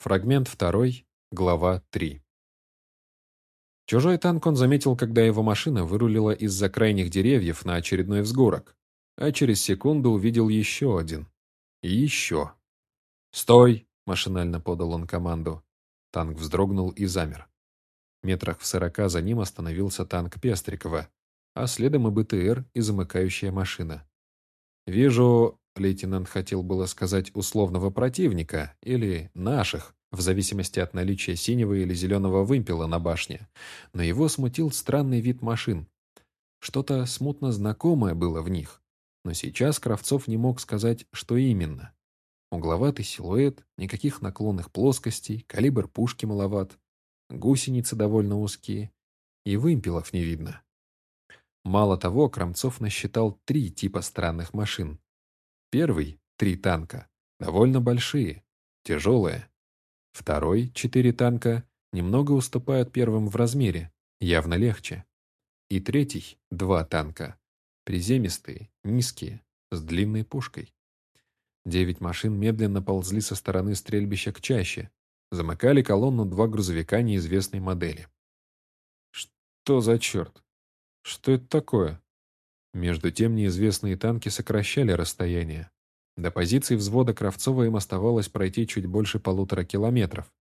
Фрагмент 2, глава 3. Чужой танк он заметил, когда его машина вырулила из-за крайних деревьев на очередной взгорок, а через секунду увидел еще один. И еще. «Стой!» — машинально подал он команду. Танк вздрогнул и замер. Метрах в сорока за ним остановился танк Пестрикова, а следом и БТР, и замыкающая машина. «Вижу, Лейтенант хотел было сказать условного противника или наших, в зависимости от наличия синего или зеленого вымпела на башне, но его смутил странный вид машин. Что-то смутно знакомое было в них, но сейчас Кравцов не мог сказать, что именно. Угловатый силуэт, никаких наклонных плоскостей, калибр пушки маловат, гусеницы довольно узкие, и вымпелов не видно. Мало того, Крамцов насчитал три типа странных машин. Первый — три танка, довольно большие, тяжелые. Второй — четыре танка, немного уступают первым в размере, явно легче. И третий — два танка, приземистые, низкие, с длинной пушкой. Девять машин медленно ползли со стороны стрельбища к чаще, замыкали колонну два грузовика неизвестной модели. Что за черт? Что это такое? Между тем неизвестные танки сокращали расстояние. До позиции взвода Кравцова им оставалось пройти чуть больше полутора километров.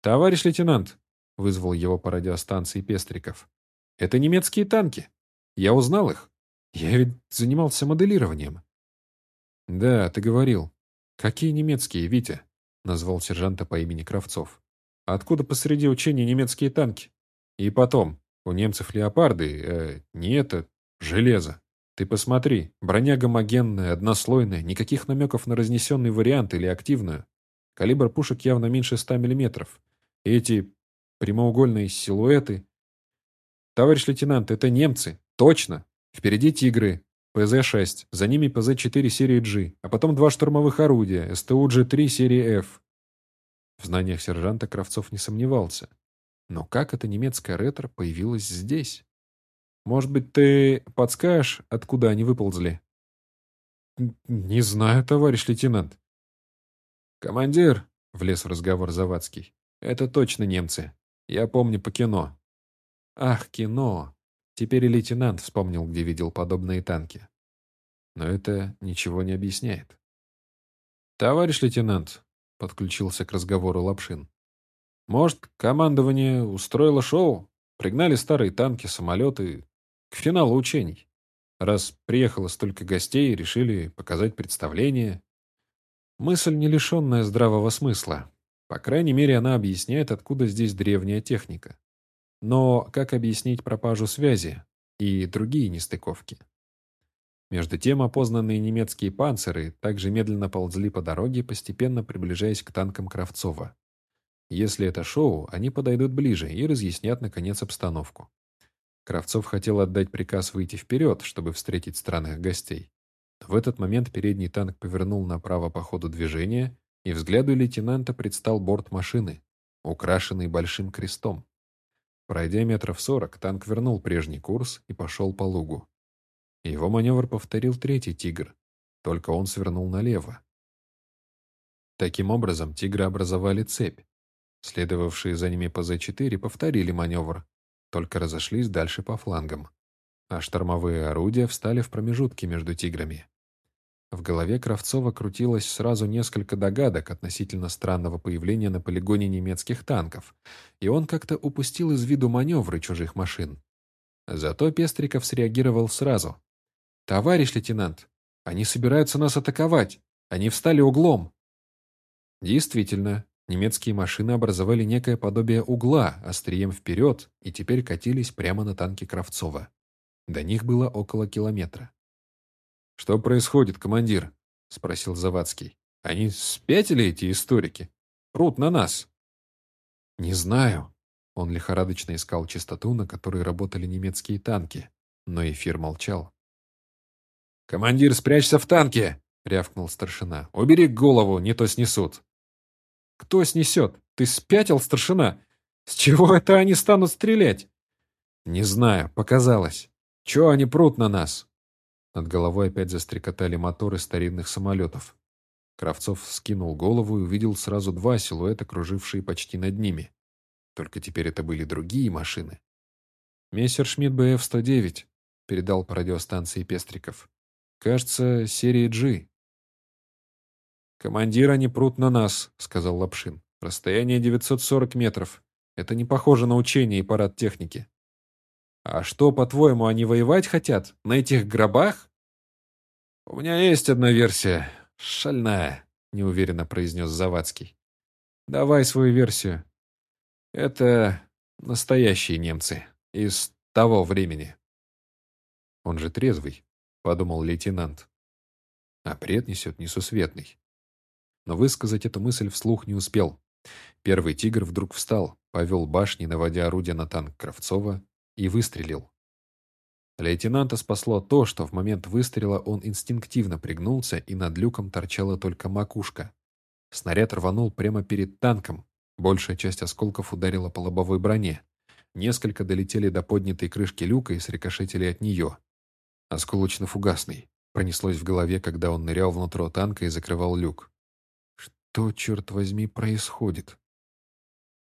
«Товарищ лейтенант!» — вызвал его по радиостанции Пестриков. «Это немецкие танки. Я узнал их. Я ведь занимался моделированием». «Да, ты говорил. Какие немецкие, Витя?» — назвал сержанта по имени Кравцов. «Откуда посреди учения немецкие танки? И потом, у немцев леопарды, э, не это, Железо. Ты посмотри, броня гомогенная, однослойная, никаких намеков на разнесенный вариант или активную. Калибр пушек явно меньше 100 мм. И эти прямоугольные силуэты. Товарищ лейтенант, это немцы. Точно. Впереди «Тигры», ПЗ-6, за ними ПЗ-4 серии G, а потом два штурмовых орудия, СТУ-G3 серии F. В знаниях сержанта Кравцов не сомневался. Но как эта немецкая ретро появилась здесь? Может быть, ты подскажешь, откуда они выползли?» «Не знаю, товарищ лейтенант». «Командир», — влез в разговор Завадский, — «это точно немцы. Я помню по кино». «Ах, кино!» Теперь и лейтенант вспомнил, где видел подобные танки. Но это ничего не объясняет. «Товарищ лейтенант», — подключился к разговору Лапшин, — «может, командование устроило шоу? Пригнали старые танки, самолеты, к финалу учений. Раз приехало столько гостей, решили показать представление. Мысль, не лишенная здравого смысла. По крайней мере, она объясняет, откуда здесь древняя техника. Но как объяснить пропажу связи и другие нестыковки? Между тем, опознанные немецкие панциры также медленно ползли по дороге, постепенно приближаясь к танкам Кравцова. Если это шоу, они подойдут ближе и разъяснят, наконец, обстановку. Кравцов хотел отдать приказ выйти вперед, чтобы встретить странных гостей. В этот момент передний танк повернул направо по ходу движения, и взгляду лейтенанта предстал борт машины, украшенный большим крестом. Пройдя метров сорок, танк вернул прежний курс и пошел по лугу. Его маневр повторил третий «Тигр», только он свернул налево. Таким образом, «Тигры» образовали цепь. Следовавшие за ними ПЗ-4 повторили маневр, только разошлись дальше по флангам, а штормовые орудия встали в промежутке между «Тиграми». В голове Кравцова крутилось сразу несколько догадок относительно странного появления на полигоне немецких танков, и он как-то упустил из виду маневры чужих машин. Зато Пестриков среагировал сразу. «Товарищ лейтенант, они собираются нас атаковать! Они встали углом!» Действительно, Немецкие машины образовали некое подобие угла, острием вперед, и теперь катились прямо на танки Кравцова. До них было около километра. «Что происходит, командир?» — спросил Завадский. «Они спятили, эти историки? Прут на нас!» «Не знаю». Он лихорадочно искал частоту, на которой работали немецкие танки, но эфир молчал. «Командир, спрячься в танке!» — рявкнул старшина. «Убери голову, не то снесут!» Кто снесет? Ты спятил, старшина? С чего это они станут стрелять? Не знаю, показалось. Чего они прут на нас? Над головой опять застрекотали моторы старинных самолетов. Кравцов скинул голову и увидел сразу два силуэта, кружившие почти над ними. Только теперь это были другие машины. «Мессершмитт БФ-109», — передал по радиостанции Пестриков. «Кажется, серии G». «Командир, они прут на нас», — сказал Лапшин. «Расстояние 940 метров. Это не похоже на учение и парад техники». «А что, по-твоему, они воевать хотят? На этих гробах?» «У меня есть одна версия. Шальная», — неуверенно произнес Завадский. «Давай свою версию. Это настоящие немцы. Из того времени». «Он же трезвый», — подумал лейтенант. А бред несет несусветный. Но высказать эту мысль вслух не успел. Первый «Тигр» вдруг встал, повел башни, наводя орудие на танк Кравцова, и выстрелил. Лейтенанта спасло то, что в момент выстрела он инстинктивно пригнулся, и над люком торчала только макушка. Снаряд рванул прямо перед танком. Большая часть осколков ударила по лобовой броне. Несколько долетели до поднятой крышки люка и срикошетили от нее. Осколочно-фугасный. Пронеслось в голове, когда он нырял внутрь танка и закрывал люк. Что, черт возьми, происходит?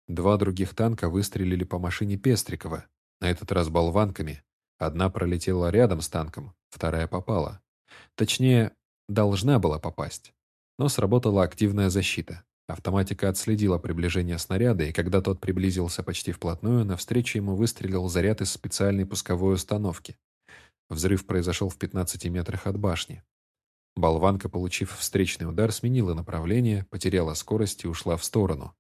Два других танка выстрелили по машине Пестрикова, на этот раз болванками. Одна пролетела рядом с танком, вторая попала. Точнее, должна была попасть. Но сработала активная защита. Автоматика отследила приближение снаряда, и когда тот приблизился почти вплотную, навстречу ему выстрелил заряд из специальной пусковой установки. Взрыв произошел в 15 метрах от башни. Болванка, получив встречный удар, сменила направление, потеряла скорость и ушла в сторону.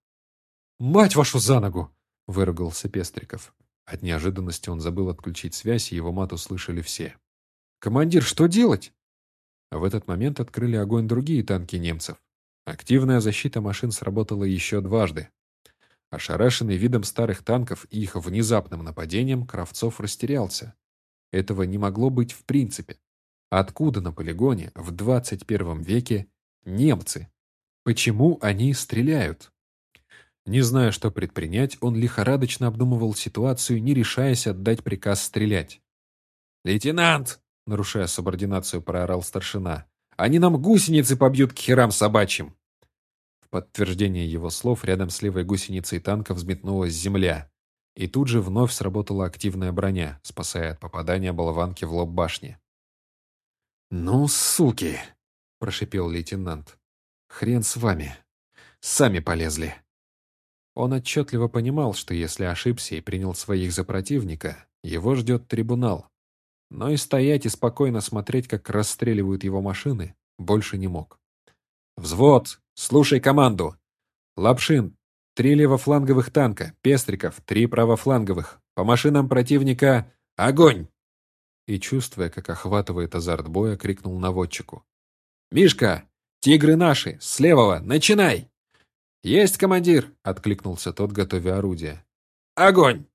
«Мать вашу за ногу!» — выругался Пестриков. От неожиданности он забыл отключить связь, и его мат услышали все. «Командир, что делать?» В этот момент открыли огонь другие танки немцев. Активная защита машин сработала еще дважды. Ошарашенный видом старых танков и их внезапным нападением, Кравцов растерялся. Этого не могло быть в принципе. Откуда на полигоне в 21 веке немцы? Почему они стреляют? Не зная, что предпринять, он лихорадочно обдумывал ситуацию, не решаясь отдать приказ стрелять. «Лейтенант!» — нарушая субординацию, проорал старшина. «Они нам гусеницы побьют к херам собачьим!» В подтверждение его слов рядом с левой гусеницей танка взметнулась земля. И тут же вновь сработала активная броня, спасая от попадания болванки в лоб башни. «Ну, суки!» – прошипел лейтенант. «Хрен с вами. Сами полезли». Он отчетливо понимал, что если ошибся и принял своих за противника, его ждет трибунал. Но и стоять и спокойно смотреть, как расстреливают его машины, больше не мог. «Взвод! Слушай команду! Лапшин, три левофланговых танка, Пестриков, три правофланговых. По машинам противника — огонь!» И, чувствуя, как охватывает азарт боя, крикнул наводчику. «Мишка! Тигры наши! С левого! Начинай!» «Есть, командир!» — откликнулся тот, готовя орудие. «Огонь!»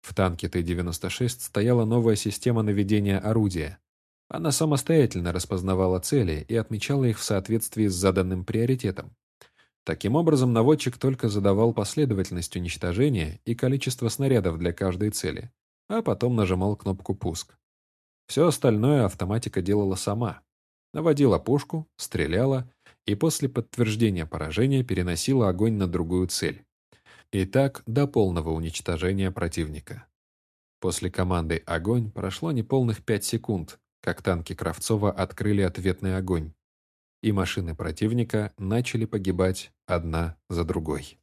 В танке Т-96 стояла новая система наведения орудия. Она самостоятельно распознавала цели и отмечала их в соответствии с заданным приоритетом. Таким образом, наводчик только задавал последовательность уничтожения и количество снарядов для каждой цели, а потом нажимал кнопку «Пуск». Все остальное автоматика делала сама. Наводила пушку, стреляла и после подтверждения поражения переносила огонь на другую цель. И так до полного уничтожения противника. После команды «Огонь» прошло неполных пять секунд, как танки Кравцова открыли ответный огонь, и машины противника начали погибать одна за другой.